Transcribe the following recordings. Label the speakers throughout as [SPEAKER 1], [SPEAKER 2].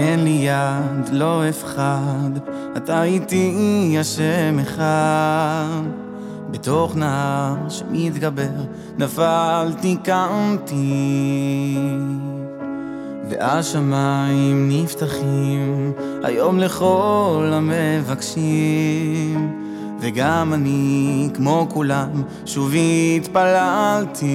[SPEAKER 1] תן לי יד, לא אפחד, אתה איתי השם אחד. בתוך נהר שמתגבר, נפלתי, קמתי. והשמיים נפתחים היום לכל המבקשים וגם אני, כמו כולם, שוב התפללתי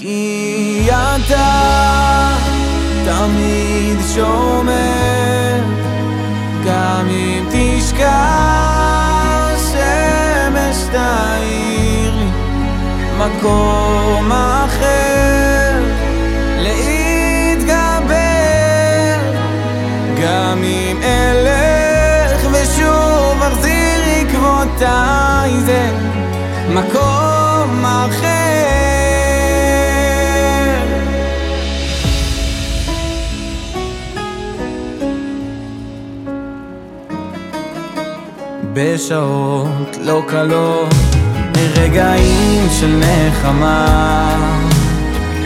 [SPEAKER 1] כי אתה תמיד שומר גם אם תשכח שמש תאיר לי מקום אחר להתגבר. גם אם אלך ושוב אחזיר עקבותיי זה מקום בשעות לא קלות, ברגעים של נחמה,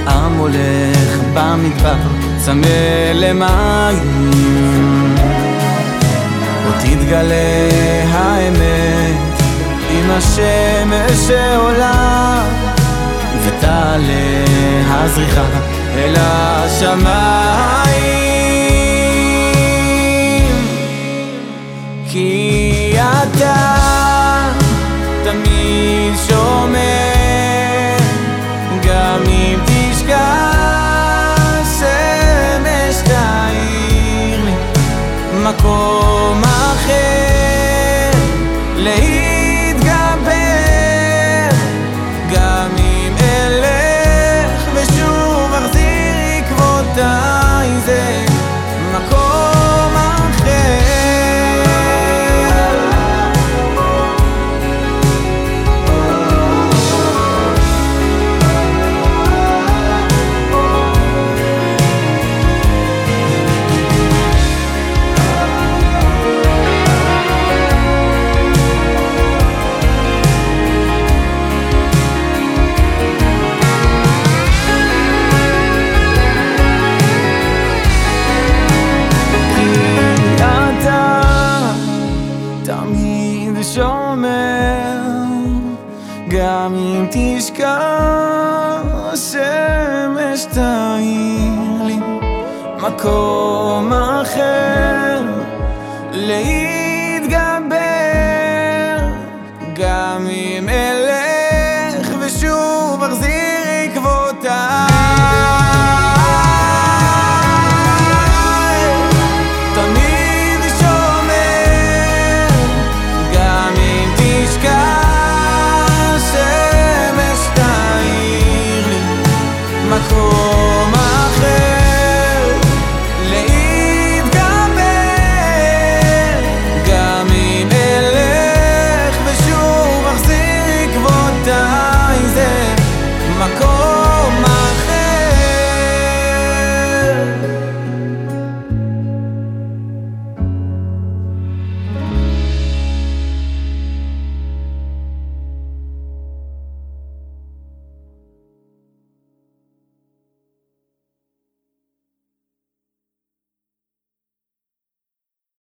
[SPEAKER 1] עם הולך במדבר, צמא למים. עוד תתגלה האמת עם השמש שעולה, ותעלה הזריחה אל השמיים. גם לי מקום אחר להתגבר. גם אם אלך ושוב אחזיר עקבותיי זה מקום תשכח השמש תאיר לי מקום אחר להתגבר